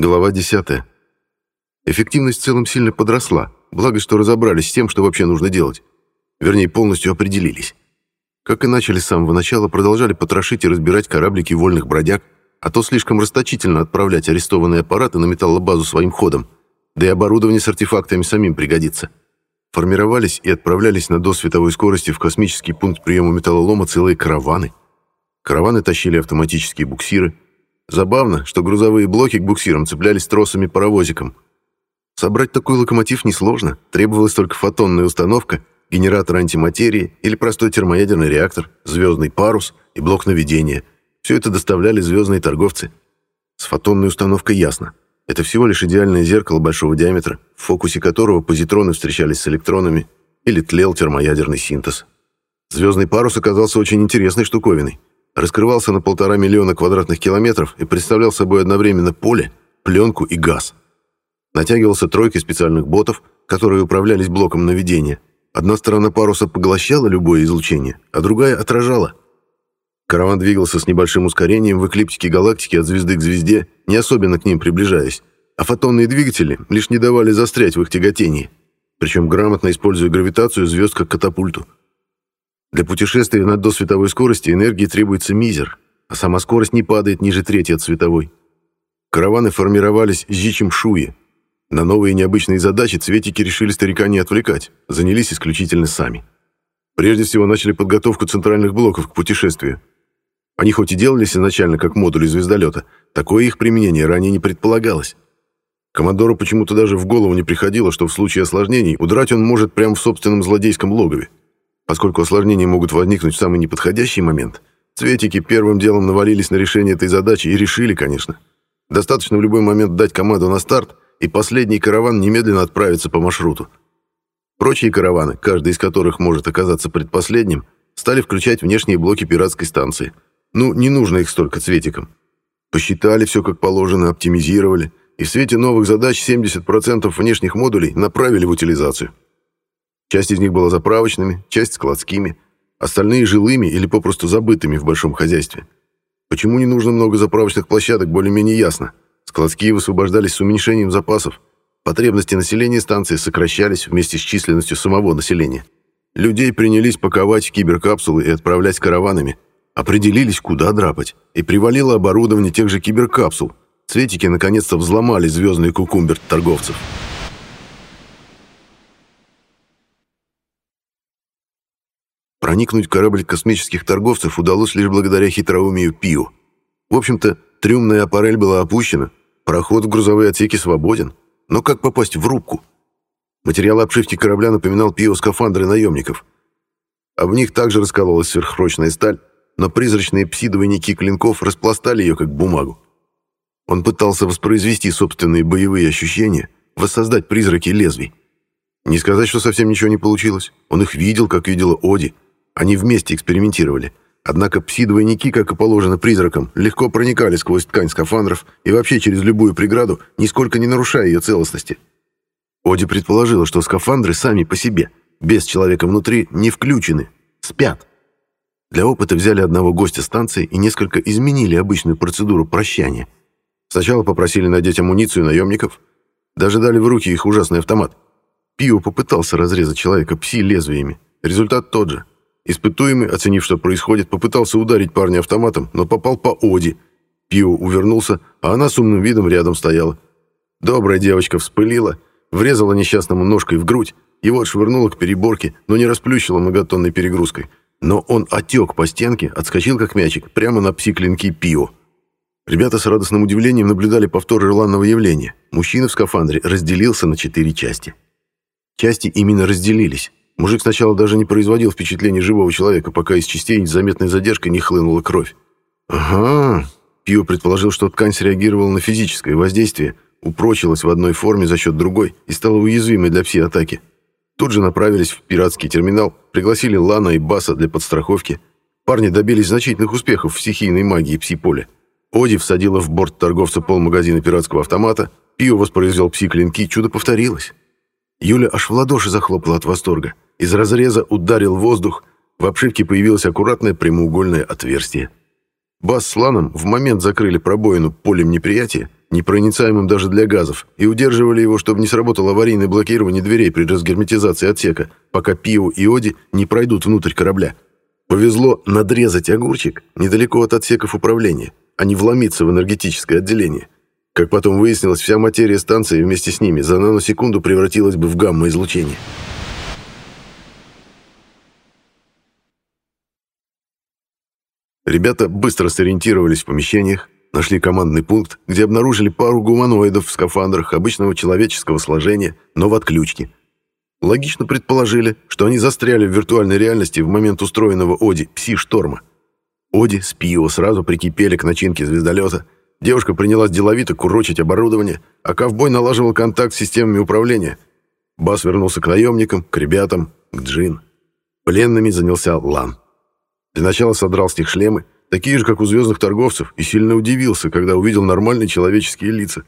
Глава 10. Эффективность в целом сильно подросла, благо что разобрались с тем, что вообще нужно делать. Вернее, полностью определились. Как и начали с самого начала, продолжали потрошить и разбирать кораблики вольных бродяг, а то слишком расточительно отправлять арестованные аппараты на металлобазу своим ходом, да и оборудование с артефактами самим пригодится. Формировались и отправлялись на досветовой скорости в космический пункт приема металлолома целые караваны. Караваны тащили автоматические буксиры. Забавно, что грузовые блоки к буксирам цеплялись тросами-паровозиком – Собрать такой локомотив несложно, требовалась только фотонная установка, генератор антиматерии или простой термоядерный реактор, звездный парус и блок наведения. Все это доставляли звездные торговцы. С фотонной установкой ясно. Это всего лишь идеальное зеркало большого диаметра, в фокусе которого позитроны встречались с электронами или тлел термоядерный синтез. Звездный парус оказался очень интересной штуковиной. Раскрывался на полтора миллиона квадратных километров и представлял собой одновременно поле, пленку и газ – Натягивался тройкой специальных ботов, которые управлялись блоком наведения. Одна сторона паруса поглощала любое излучение, а другая отражала. Караван двигался с небольшим ускорением в эклиптике галактики от звезды к звезде, не особенно к ним приближаясь, а фотонные двигатели лишь не давали застрять в их тяготении, причем грамотно используя гравитацию звезд как катапульту. Для путешествия на досветовой скорости энергии требуется мизер, а сама скорость не падает ниже трети от световой. Караваны формировались зичем шуи, на новые необычные задачи цветики решили старика не отвлекать, занялись исключительно сами. Прежде всего начали подготовку центральных блоков к путешествию. Они хоть и делались изначально как модули звездолета, такое их применение ранее не предполагалось. Командору почему-то даже в голову не приходило, что в случае осложнений удрать он может прямо в собственном злодейском логове. Поскольку осложнения могут возникнуть в самый неподходящий момент, цветики первым делом навалились на решение этой задачи и решили, конечно. Достаточно в любой момент дать команду на старт — и последний караван немедленно отправится по маршруту. Прочие караваны, каждый из которых может оказаться предпоследним, стали включать внешние блоки пиратской станции. Ну, не нужно их столько цветиком. Посчитали все как положено, оптимизировали, и в свете новых задач 70% внешних модулей направили в утилизацию. Часть из них была заправочными, часть складскими, остальные жилыми или попросту забытыми в большом хозяйстве. Почему не нужно много заправочных площадок, более-менее ясно. Складские высвобождались с уменьшением запасов. Потребности населения станции сокращались вместе с численностью самого населения. Людей принялись паковать в киберкапсулы и отправлять караванами. Определились, куда драпать. И привалило оборудование тех же киберкапсул. Цветики наконец-то взломали звездный кукумбер торговцев. Проникнуть в корабль космических торговцев удалось лишь благодаря хитроумию Пиу. В общем-то, трюмная аппарель была опущена, Проход в грузовые отсеки свободен. Но как попасть в рубку? Материал обшивки корабля напоминал пиоскафандры наемников. В них также раскололась сверхпрочная сталь, но призрачные пси-двойники клинков распластали ее как бумагу. Он пытался воспроизвести собственные боевые ощущения, воссоздать призраки лезвий. Не сказать, что совсем ничего не получилось. Он их видел, как видела Оди. Они вместе экспериментировали — Однако пси-двойники, как и положено призракам, легко проникали сквозь ткань скафандров и вообще через любую преграду, нисколько не нарушая ее целостности. Оди предположила, что скафандры сами по себе, без человека внутри, не включены, спят. Для опыта взяли одного гостя станции и несколько изменили обычную процедуру прощания. Сначала попросили надеть амуницию наемников, даже дали в руки их ужасный автомат. Пио попытался разрезать человека пси-лезвиями. Результат тот же — Испытуемый, оценив, что происходит, попытался ударить парня автоматом, но попал по Оди. Пио увернулся, а она с умным видом рядом стояла. Добрая девочка вспылила, врезала несчастному ножкой в грудь, его отшвырнула к переборке, но не расплющила многотонной перегрузкой. Но он отек по стенке, отскочил как мячик, прямо на пси-клинки Пио. Ребята с радостным удивлением наблюдали повтор желанного явления. Мужчина в скафандре разделился на четыре части. Части именно разделились. Мужик сначала даже не производил впечатления живого человека, пока из частей с заметной задержкой не хлынула кровь. «Ага». Пио предположил, что ткань среагировала на физическое воздействие, упрочилась в одной форме за счет другой и стала уязвимой для пси-атаки. Тут же направились в пиратский терминал, пригласили Лана и Баса для подстраховки. Парни добились значительных успехов в стихийной магии пси-поля. Оди всадила в борт торговца полмагазина пиратского автомата, Пио воспроизвел пси-клинки, чудо повторилось. Юля аж в ладоши захлопала от восторга. Из разреза ударил воздух, в обшивке появилось аккуратное прямоугольное отверстие. Бас с Ланом в момент закрыли пробоину полем неприятия непроницаемым даже для газов, и удерживали его, чтобы не сработало аварийное блокирование дверей при разгерметизации отсека, пока Пио и Оди не пройдут внутрь корабля. Повезло надрезать огурчик недалеко от отсеков управления, а не вломиться в энергетическое отделение. Как потом выяснилось, вся материя станции вместе с ними за наносекунду превратилась бы в гамма-излучение. Ребята быстро сориентировались в помещениях, нашли командный пункт, где обнаружили пару гуманоидов в скафандрах обычного человеческого сложения, но в отключке. Логично предположили, что они застряли в виртуальной реальности в момент устроенного Оди пси-шторма. Оди с Пио сразу прикипели к начинке звездолета. Девушка принялась деловито курочить оборудование, а ковбой налаживал контакт с системами управления. Бас вернулся к наемникам, к ребятам, к Джин. Пленными занялся Лан. Для начала содрал с них шлемы, такие же, как у звездных торговцев, и сильно удивился, когда увидел нормальные человеческие лица.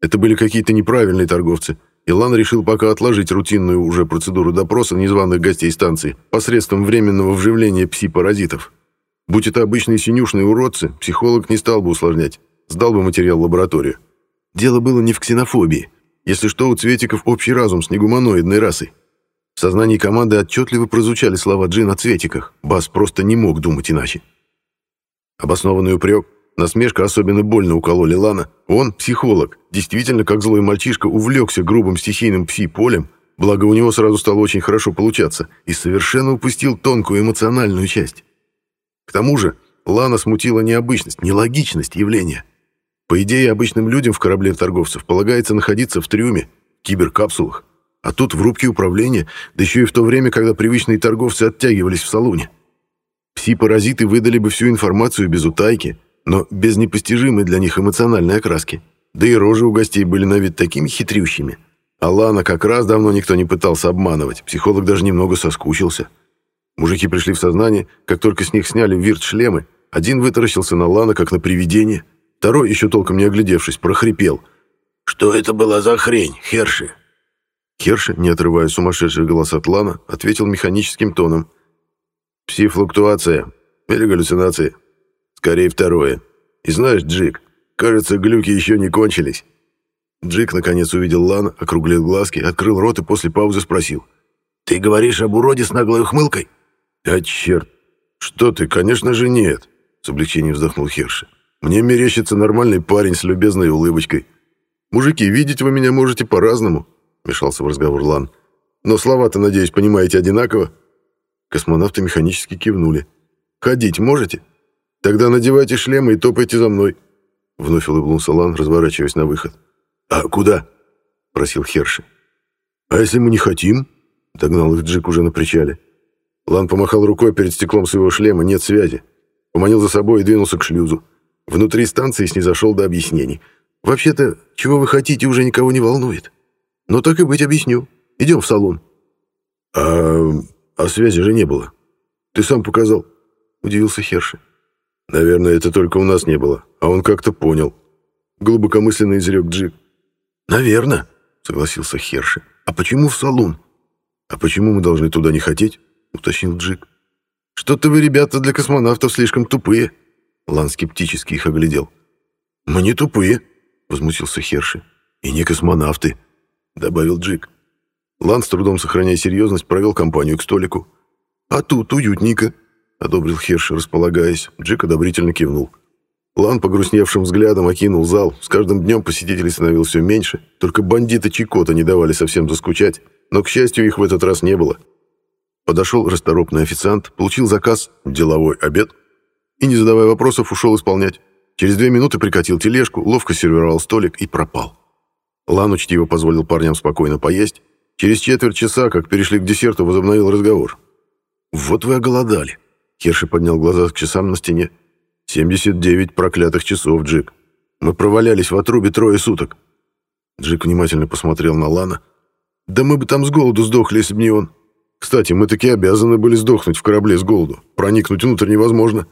Это были какие-то неправильные торговцы, и Лан решил пока отложить рутинную уже процедуру допроса незваных гостей станции посредством временного вживления пси-паразитов. Будь это обычные синюшные уродцы, психолог не стал бы усложнять, сдал бы материал в лабораторию. Дело было не в ксенофобии. Если что, у цветиков общий разум с негуманоидной расой. В сознании команды отчетливо прозвучали слова Джин о цветиках. Бас просто не мог думать иначе. Обоснованный упрек, насмешка особенно больно укололи Лана. Он, психолог, действительно, как злой мальчишка, увлекся грубым стихийным пси-полем, благо у него сразу стало очень хорошо получаться, и совершенно упустил тонкую эмоциональную часть. К тому же Лана смутила необычность, нелогичность явления. По идее, обычным людям в корабле торговцев полагается находиться в трюме, киберкапсулах, а тут в рубке управления, да еще и в то время, когда привычные торговцы оттягивались в салоне. Пси-паразиты выдали бы всю информацию без утайки, но без непостижимой для них эмоциональной окраски. Да и рожи у гостей были на вид такими хитрющими. А Лана как раз давно никто не пытался обманывать, психолог даже немного соскучился. Мужики пришли в сознание, как только с них сняли вирт-шлемы, один вытаращился на Лана, как на привидение, второй, еще толком не оглядевшись, прохрипел. «Что это была за хрень, Херши?» Херша, не отрывая сумасшедший голос от Лана, ответил механическим тоном. «Пси-флуктуация. Или галлюцинации. Скорее второе. И знаешь, Джик, кажется, глюки еще не кончились». Джик наконец увидел Лана, округлил глазки, открыл рот и после паузы спросил. «Ты говоришь об уроде с наглой ухмылкой?» «А черт! Что ты, конечно же нет!» С облегчением вздохнул Херша. «Мне мерещится нормальный парень с любезной улыбочкой. Мужики, видеть вы меня можете по-разному, вмешался в разговор Лан. «Но слова-то, надеюсь, понимаете одинаково?» Космонавты механически кивнули. «Ходить можете? Тогда надевайте шлемы и топайте за мной». Вновь улыбнулся Лан, разворачиваясь на выход. «А куда?» — просил Херши. «А если мы не хотим?» — догнал их Джик уже на причале. Лан помахал рукой перед стеклом своего шлема, нет связи. Поманил за собой и двинулся к шлюзу. Внутри станции снизошел до объяснений. «Вообще-то, чего вы хотите, уже никого не волнует. «Ну так и быть, объясню. Идем в салон». «А, а связи же не было. Ты сам показал», — удивился Херши. «Наверное, это только у нас не было, а он как-то понял». Глубокомысленно изрек Джик. «Наверное», — согласился Херши. «А почему в салон?» «А почему мы должны туда не хотеть?» — уточнил Джик. «Что-то вы, ребята, для космонавтов слишком тупые». Лан скептически их оглядел. «Мы не тупые», — возмутился Херши. «И не космонавты добавил Джик. Лан, с трудом сохраняя серьезность, провел компанию к столику. «А тут уютненько», — одобрил Херш, располагаясь. Джик одобрительно кивнул. Лан погрустневшим взглядом окинул зал. С каждым днем посетителей становилось все меньше. Только бандиты Чикота не давали совсем заскучать. Но, к счастью, их в этот раз не было. Подошел расторопный официант, получил заказ «деловой обед» и, не задавая вопросов, ушел исполнять. Через две минуты прикатил тележку, ловко сервировал столик и пропал. Лан учтиво позволил парням спокойно поесть. Через четверть часа, как перешли к десерту, возобновил разговор. «Вот вы оголодали!» Херши поднял глаза к часам на стене. «Семьдесят девять проклятых часов, Джик. Мы провалялись в отрубе трое суток». Джик внимательно посмотрел на Лана. «Да мы бы там с голоду сдохли, если бы не он. Кстати, мы таки обязаны были сдохнуть в корабле с голоду. Проникнуть внутрь невозможно».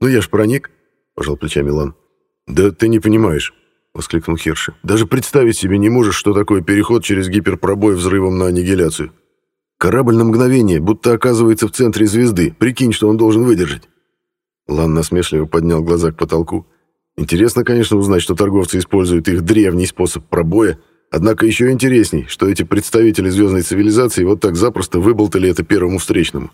«Ну я ж проник», — пожал плечами Лан. «Да ты не понимаешь. — воскликнул Херши. «Даже представить себе не можешь, что такое переход через гиперпробой взрывом на аннигиляцию. Корабль на мгновение, будто оказывается в центре звезды. Прикинь, что он должен выдержать». Лан насмешливо поднял глаза к потолку. Интересно, конечно, узнать, что торговцы используют их древний способ пробоя, однако еще интересней, что эти представители звездной цивилизации вот так запросто выболтали это первому встречному.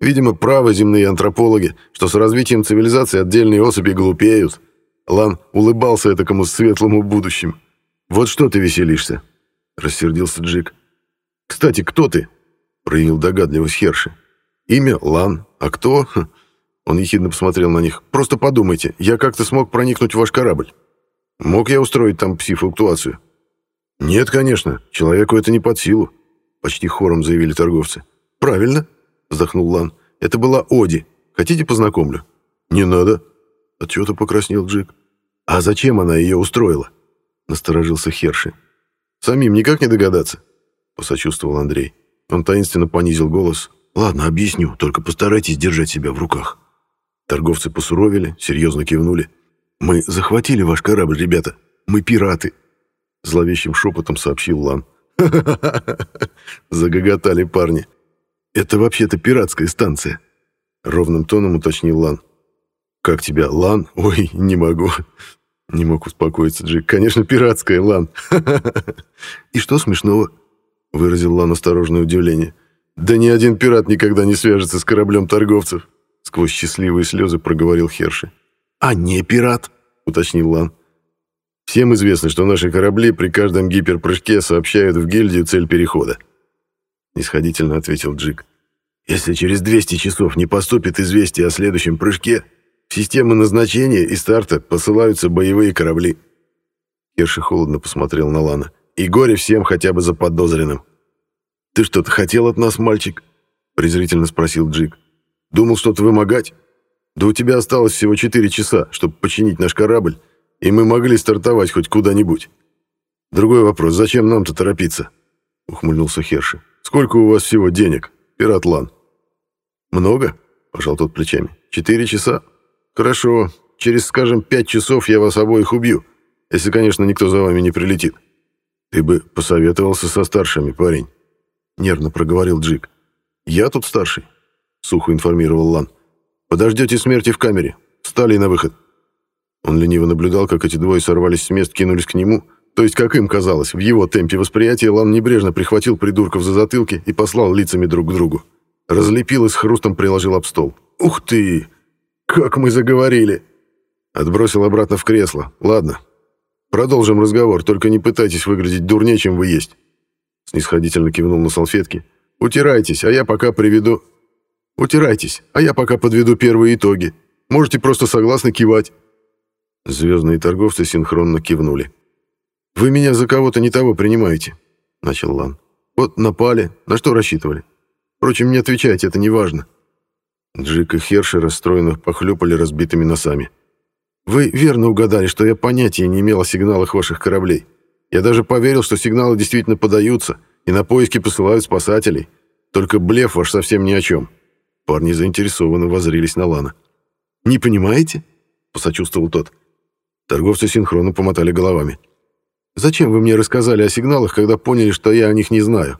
Видимо, правы земные антропологи, что с развитием цивилизации отдельные особи глупеют. Лан улыбался этому светлому будущему. «Вот что ты веселишься?» — рассердился Джик. «Кстати, кто ты?» — проявил догадливость Херши. «Имя Лан. А кто?» Он ехидно посмотрел на них. «Просто подумайте, я как-то смог проникнуть в ваш корабль. Мог я устроить там пси-флуктуацию?» «Нет, конечно, человеку это не под силу», — почти хором заявили торговцы. «Правильно», — вздохнул Лан. «Это была Оди. Хотите, познакомлю?» «Не надо», — отчего-то покраснел Джик. «А зачем она ее устроила?» — насторожился Херши. «Самим никак не догадаться», — посочувствовал Андрей. Он таинственно понизил голос. «Ладно, объясню, только постарайтесь держать себя в руках». Торговцы посуровили, серьезно кивнули. «Мы захватили ваш корабль, ребята. Мы пираты», — зловещим шепотом сообщил Лан. загоготали парни. «Это вообще-то пиратская станция», — ровным тоном уточнил Лан. «Как тебя, Лан? Ой, не могу». Не мог успокоиться Джек. «Конечно, пиратская, Лан». «И что смешного?» — выразил Лан осторожное удивление. «Да ни один пират никогда не свяжется с кораблем торговцев», — сквозь счастливые слезы проговорил Херши. «А не пират?» — уточнил Лан. «Всем известно, что наши корабли при каждом гиперпрыжке сообщают в гильдию цель перехода», — нисходительно ответил Джик. «Если через 200 часов не поступит известие о следующем прыжке, системы назначения и старта посылаются боевые корабли». Херши холодно посмотрел на Лана. «И горе всем хотя бы за подозренным». «Ты что-то хотел от нас, мальчик?» — презрительно спросил Джик. «Думал что-то вымогать? Да у тебя осталось всего четыре часа, чтобы починить наш корабль, и мы могли стартовать хоть куда-нибудь. Другой вопрос, зачем нам-то торопиться?» — ухмыльнулся Херши. «Сколько у вас всего денег, пират Лан?» «Много?» — пожал тот плечами. «Четыре часа? Хорошо. Через, скажем, пять часов я вас обоих убью, если, конечно, никто за вами не прилетит. Ты бы посоветовался со старшими, парень». — нервно проговорил Джик. «Я тут старший», — сухо информировал Лан. «Подождете смерти в камере. Встали на выход». Он лениво наблюдал, как эти двое сорвались с мест, кинулись к нему. То есть, как им казалось, в его темпе восприятия Лан небрежно прихватил придурков за затылки и послал лицами друг к другу. Разлепил и с хрустом приложил об стол. «Ух ты! Как мы заговорили!» Отбросил обратно в кресло. «Ладно, продолжим разговор, только не пытайтесь выглядеть дурнее, чем вы есть». Снисходительно кивнул на салфетки. «Утирайтесь, а я пока приведу...» «Утирайтесь, а я пока подведу первые итоги. Можете просто согласно кивать». Звездные торговцы синхронно кивнули. «Вы меня за кого-то не того принимаете», — начал Лан. «Вот напали. На что рассчитывали? Впрочем, не отвечайте, это не важно». Джик и Херши расстроенно похлюпали разбитыми носами. «Вы верно угадали, что я понятия не имел о сигналах ваших кораблей. Я даже поверил, что сигналы действительно подаются, и на поиски посылают спасателей. Только блеф ваш совсем ни о чем. Парни заинтересованно возрились на Лана. «Не понимаете?» — посочувствовал тот. Торговцы синхронно помотали головами. «Зачем вы мне рассказали о сигналах, когда поняли, что я о них не знаю?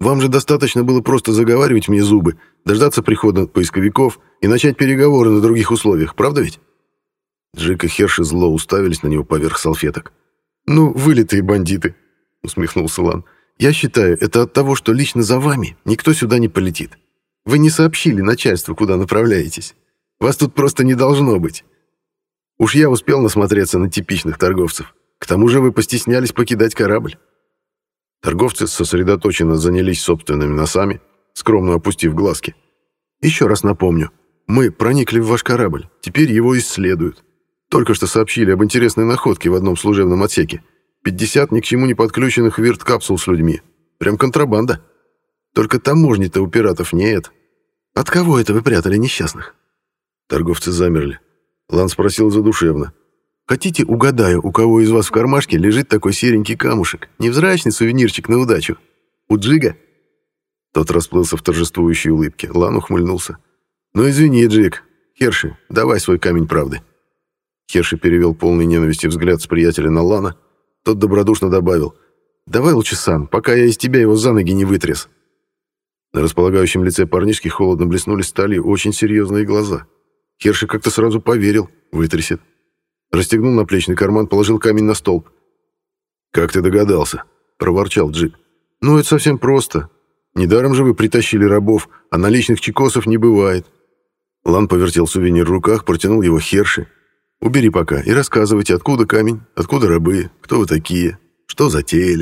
Вам же достаточно было просто заговаривать мне зубы, дождаться прихода поисковиков и начать переговоры на других условиях, правда ведь?» Джек и Херши зло уставились на него поверх салфеток. «Ну, вылитые бандиты», — усмехнулся Лан. «Я считаю, это от того, что лично за вами никто сюда не полетит. Вы не сообщили начальству, куда направляетесь. Вас тут просто не должно быть. Уж я успел насмотреться на типичных торговцев. К тому же вы постеснялись покидать корабль». Торговцы сосредоточенно занялись собственными носами, скромно опустив глазки. «Еще раз напомню, мы проникли в ваш корабль, теперь его исследуют. Только что сообщили об интересной находке в одном служебном отсеке. 50 ни к чему не подключенных вирт-капсул с людьми. Прям контрабанда. Только таможни-то у пиратов нет. От кого это вы прятали несчастных? Торговцы замерли. Лан спросил задушевно. «Хотите, угадаю, у кого из вас в кармашке лежит такой серенький камушек? Невзрачный сувенирчик на удачу. У Джига?» Тот расплылся в торжествующей улыбке. Лан ухмыльнулся. «Ну извини, Джиг. Херши, давай свой камень правды». Херши перевел полный ненависти взгляд с приятеля на Лана. Тот добродушно добавил. «Давай лучше сам, пока я из тебя его за ноги не вытряс». На располагающем лице парнишки холодно блеснули стали очень серьезные глаза. Херши как-то сразу поверил, вытрясет. Расстегнул наплечный карман, положил камень на столб. «Как ты догадался?» — проворчал Джик. «Ну, это совсем просто. Недаром же вы притащили рабов, а наличных чекосов не бывает». Лан повертел сувенир в руках, протянул его Херши. «Убери пока и рассказывайте, откуда камень, откуда рабы, кто вы такие, что затеяли».